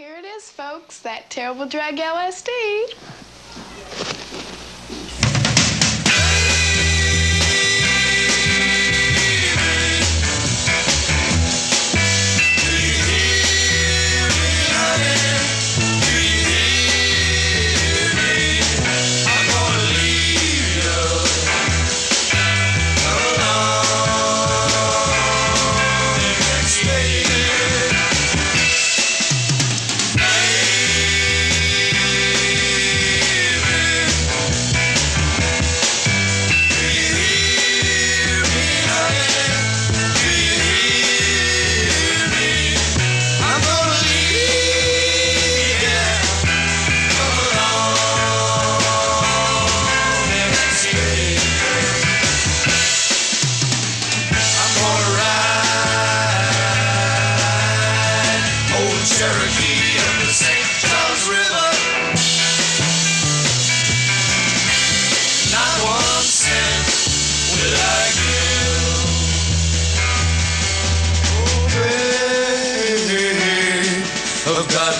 here it is, folks. That terrible drug LSD. Cherokee up the St. Johns River. Not one cent will I give. Oh, babe, I've got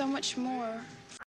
so much more.